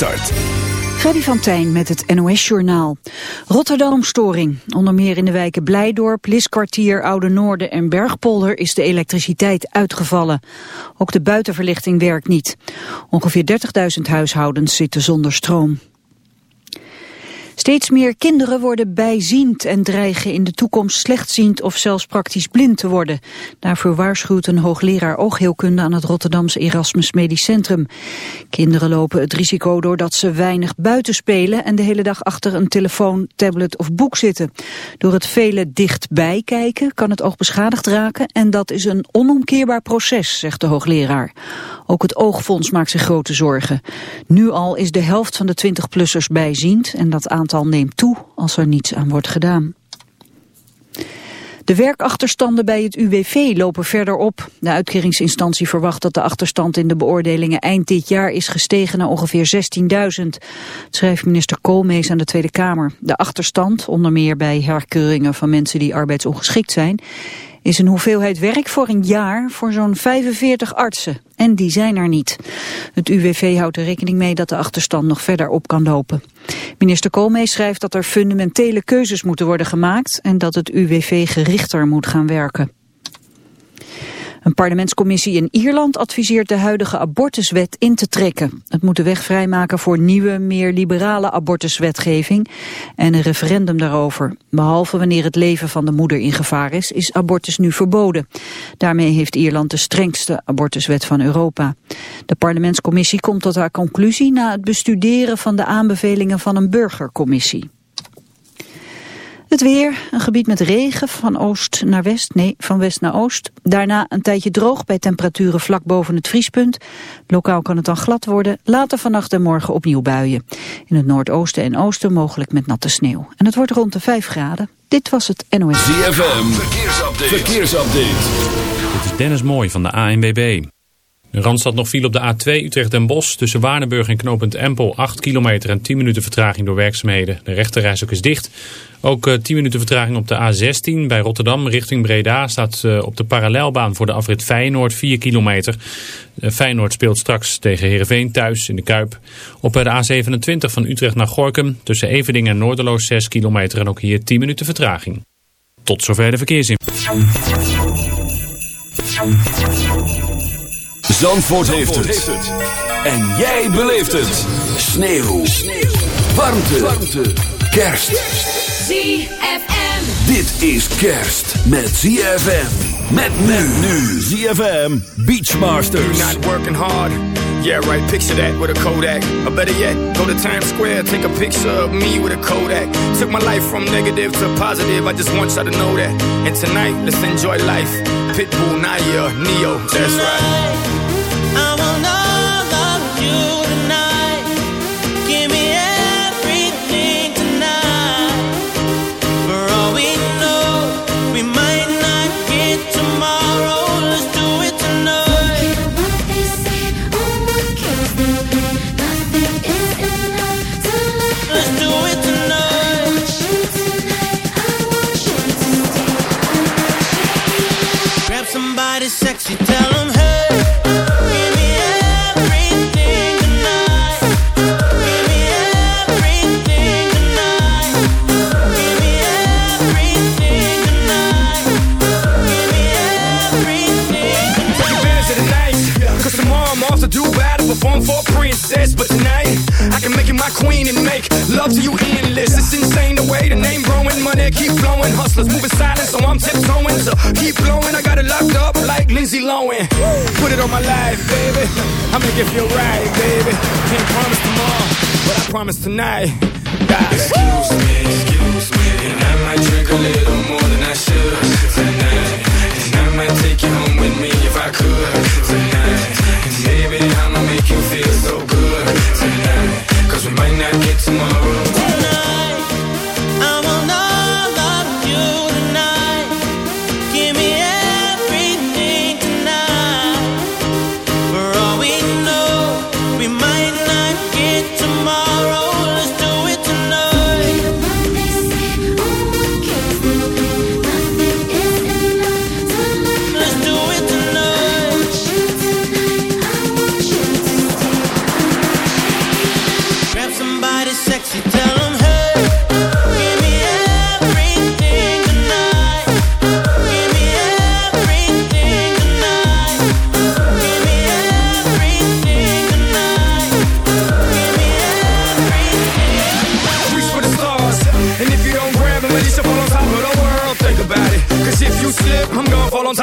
start. Freddy van Tijn met het NOS-journaal. Rotterdam-storing. Onder meer in de wijken Blijdorp, Liskwartier, Oude Noorden en Bergpolder is de elektriciteit uitgevallen. Ook de buitenverlichting werkt niet. Ongeveer 30.000 huishoudens zitten zonder stroom. Steeds meer kinderen worden bijziend en dreigen in de toekomst slechtziend of zelfs praktisch blind te worden. Daarvoor waarschuwt een hoogleraar oogheelkunde aan het Rotterdamse Erasmus Medisch Centrum. Kinderen lopen het risico doordat ze weinig buiten spelen en de hele dag achter een telefoon, tablet of boek zitten. Door het vele dichtbij kijken kan het oog beschadigd raken en dat is een onomkeerbaar proces, zegt de hoogleraar. Ook het oogfonds maakt zich grote zorgen. Nu al is de helft van de 20-plussers bijziend en dat aantal aantal neemt toe als er niets aan wordt gedaan. De werkachterstanden bij het UWV lopen verder op. De uitkeringsinstantie verwacht dat de achterstand in de beoordelingen eind dit jaar is gestegen naar ongeveer 16.000. Schrijft minister Koolmees aan de Tweede Kamer. De achterstand, onder meer bij herkeuringen van mensen die arbeidsongeschikt zijn, is een hoeveelheid werk voor een jaar voor zo'n 45 artsen. En die zijn er niet. Het UWV houdt er rekening mee dat de achterstand nog verder op kan lopen. Minister Koolmees schrijft dat er fundamentele keuzes moeten worden gemaakt... en dat het UWV gerichter moet gaan werken. Een parlementscommissie in Ierland adviseert de huidige abortuswet in te trekken. Het moet de weg vrijmaken voor nieuwe, meer liberale abortuswetgeving en een referendum daarover. Behalve wanneer het leven van de moeder in gevaar is, is abortus nu verboden. Daarmee heeft Ierland de strengste abortuswet van Europa. De parlementscommissie komt tot haar conclusie na het bestuderen van de aanbevelingen van een burgercommissie. Het weer, een gebied met regen van oost naar west, nee, van west naar oost. Daarna een tijdje droog bij temperaturen vlak boven het vriespunt. Lokaal kan het dan glad worden. Later vannacht en morgen opnieuw buien. In het noordoosten en oosten mogelijk met natte sneeuw. En het wordt rond de 5 graden. Dit was het NOS. ZFM, verkeersupdate. verkeersupdate. Dit is Dennis Mooi van de ANWB. De Randstad nog viel op de A2 Utrecht en Bos tussen Waardenburg en knooppunt Empel 8 kilometer en 10 minuten vertraging door werkzaamheden. De rechterreis ook is dicht. Ook 10 eh, minuten vertraging op de A16 bij Rotterdam richting Breda staat eh, op de parallelbaan voor de afrit Feyenoord 4 kilometer. Eh, Feyenoord speelt straks tegen Heerenveen thuis in de Kuip. Op de A27 van Utrecht naar Gorkum tussen Evening en Noorderloos 6 kilometer en ook hier 10 minuten vertraging. Tot zover de verkeersinformatie. Zandvoort, heeft, het. En jij beleeft het. Sneeuw. Warmte. Kerst. ZFM. Dit is kerst met ZFM. Met men nu. ZFM Beachmasters. You're not working hard. Yeah, right. Picture that with a Kodak. Or better yet, go to Times Square, take a picture of me with a Kodak. Took my life from negative to positive. I just want y'all to know that. And tonight, let's enjoy life. Pitbull, Nayer, Ne-Yo. That's right. Queen keep flowing. Hustlers moving silent, so I'm tiptoeing. So keep blowing, I got it locked up like Lindsay Lohan. Put it on my life, baby. I make it feel right, baby. Can't promise tomorrow, but I promise tonight. God. Excuse me, excuse me, and I might drink a little more than I should tonight. And I might take you home with me if I could tonight. And baby,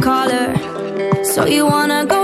white. So you wanna go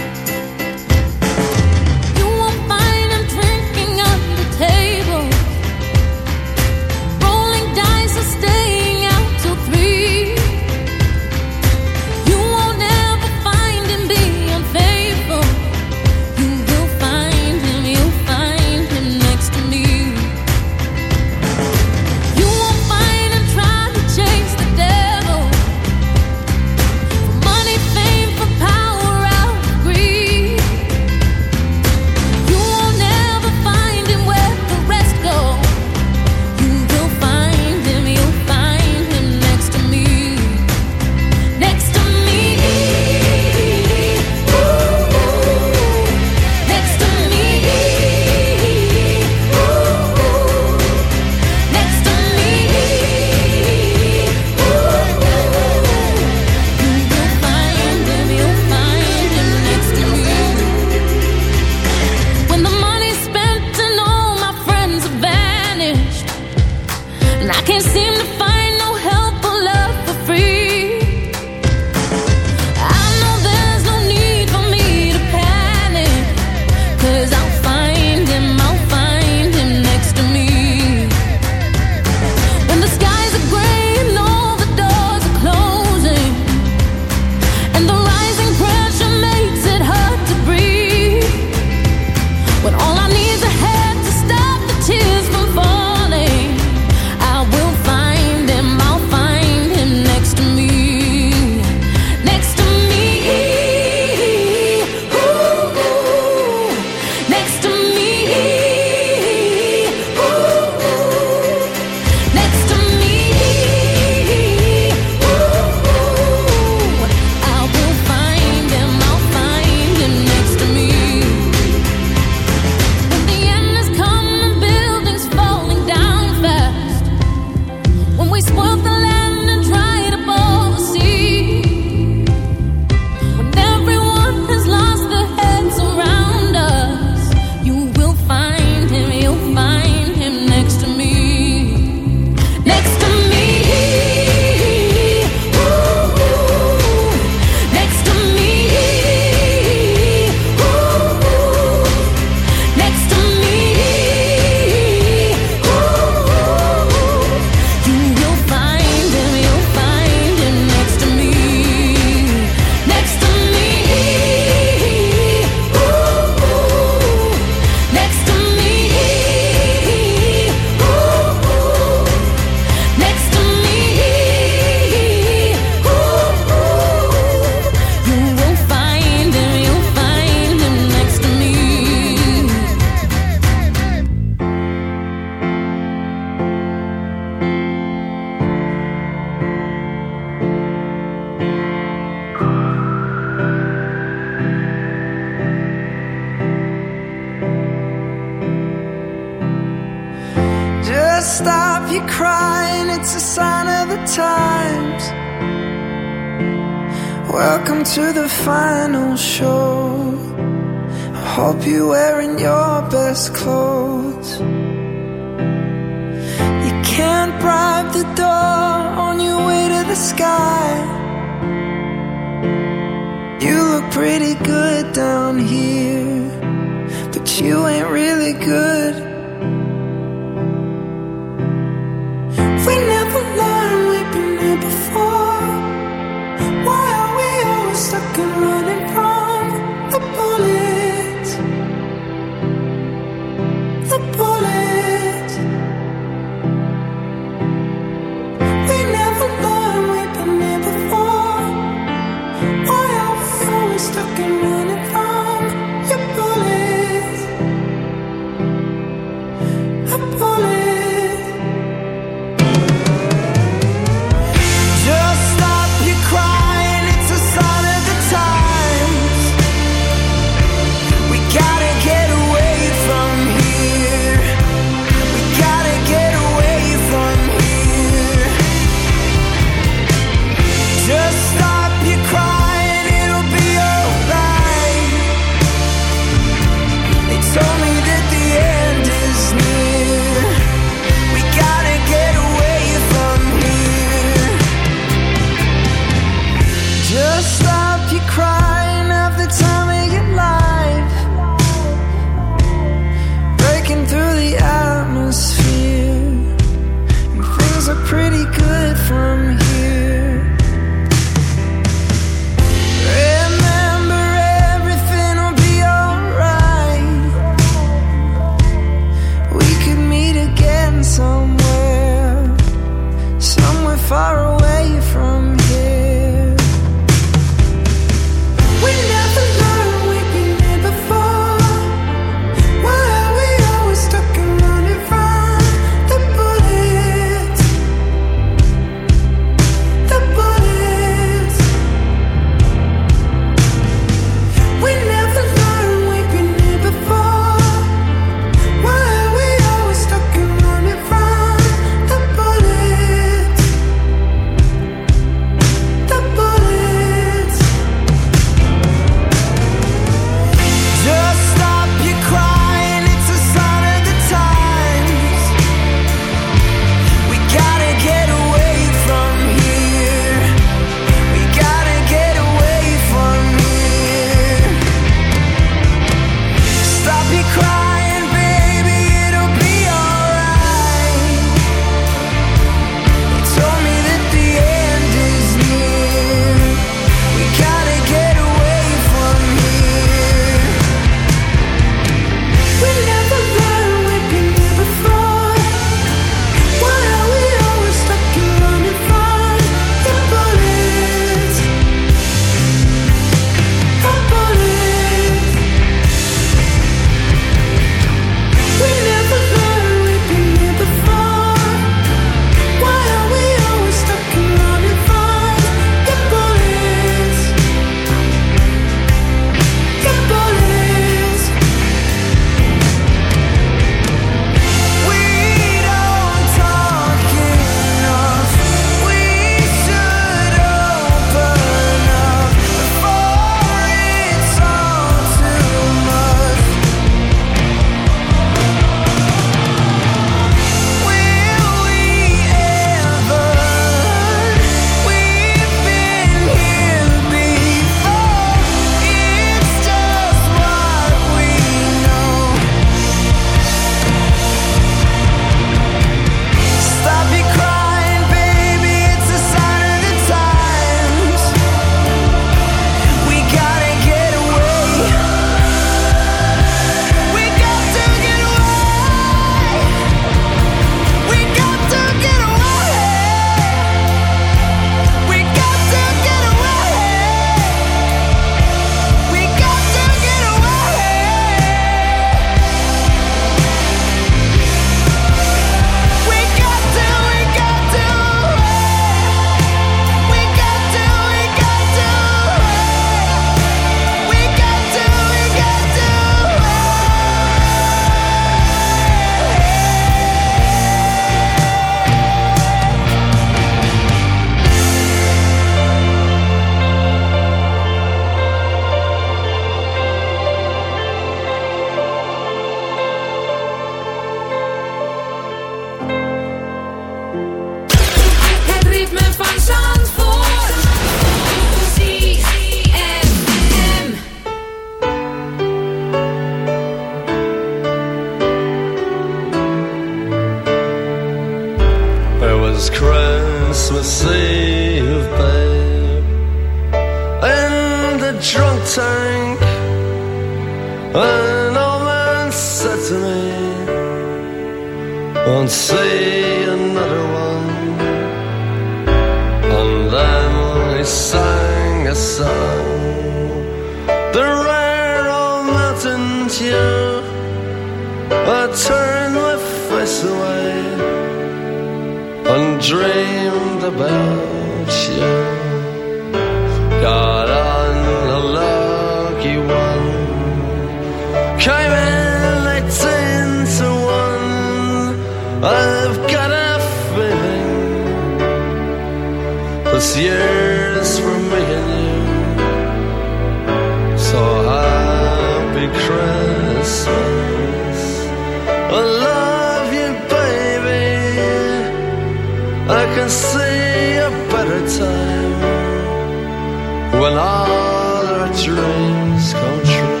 When all our dreams come true.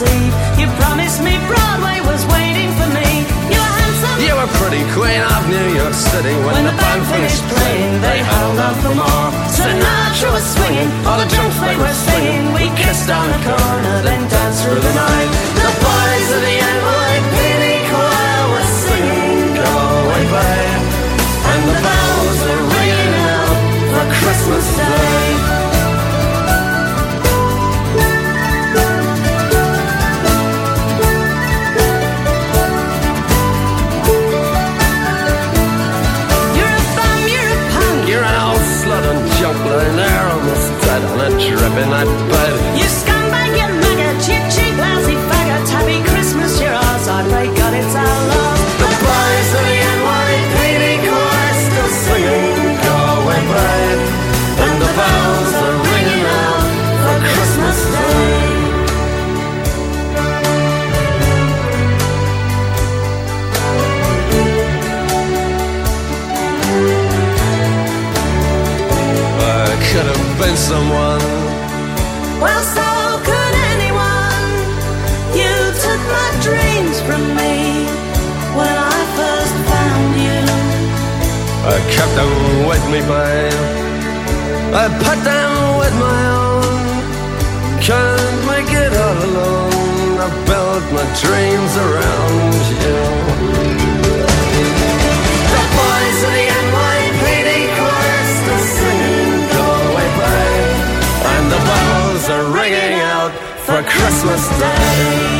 They Queen of New York City when, When the band finished playing. They held out for more. Sinatra was swinging, all the drunks they were singing. We kissed on the corner, then danced through the night. The boys of the dripping night bed. You scumbag, you maggot, you cheap, lousy faggot. Happy Christmas, you're ours. I pray God it's our love. The boys of the NYPD choir still singing, "Go away, and the bells are ringing out for Christmas Day. I could have been someone. I kept them with me, babe. I put them with my own. Can't make it all alone. I built my dreams around you. The boys of the NYPD and the bells are ringing out for Christmas Day.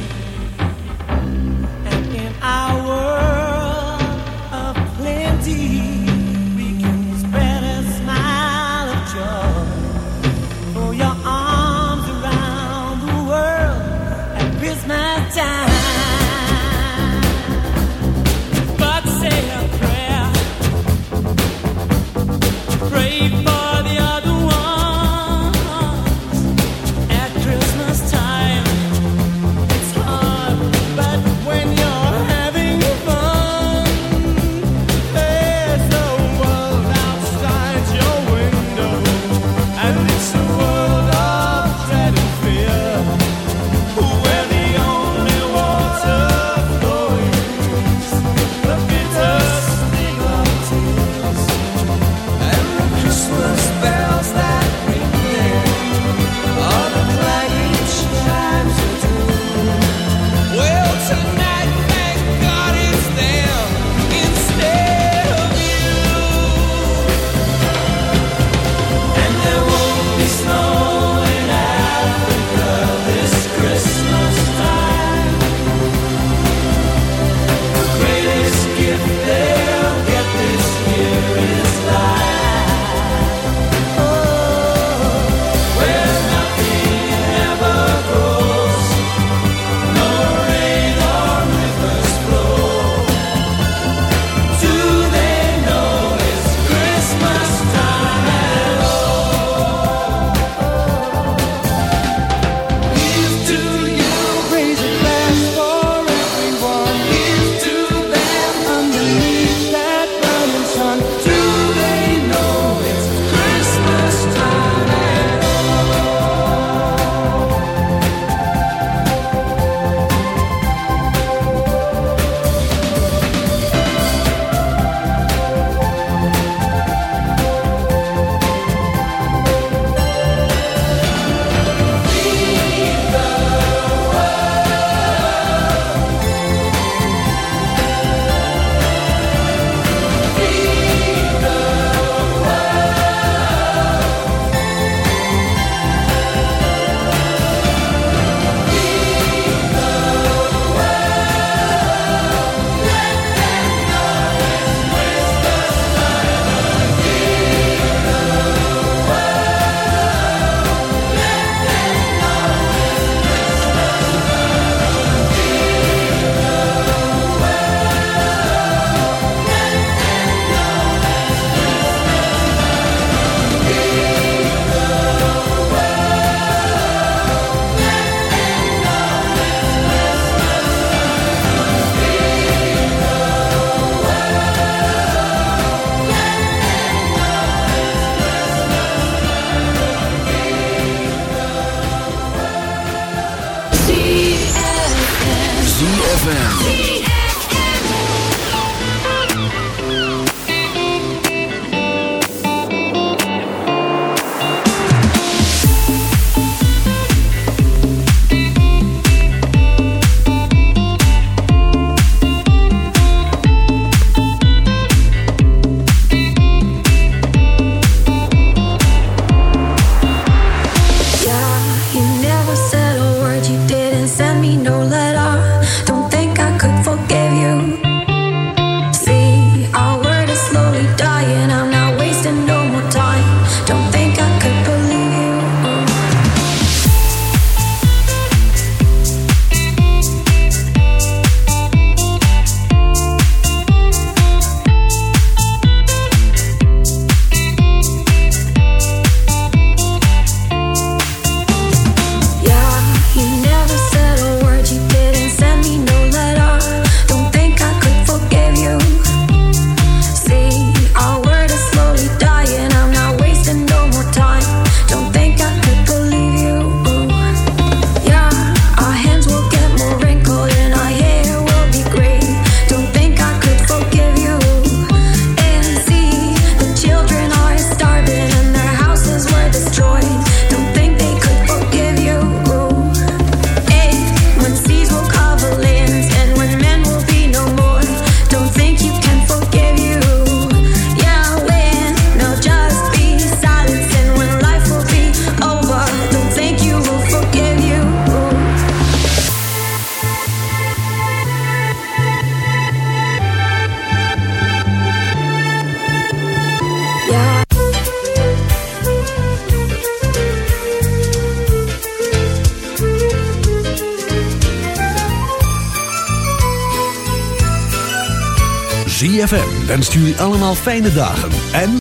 Fijne en...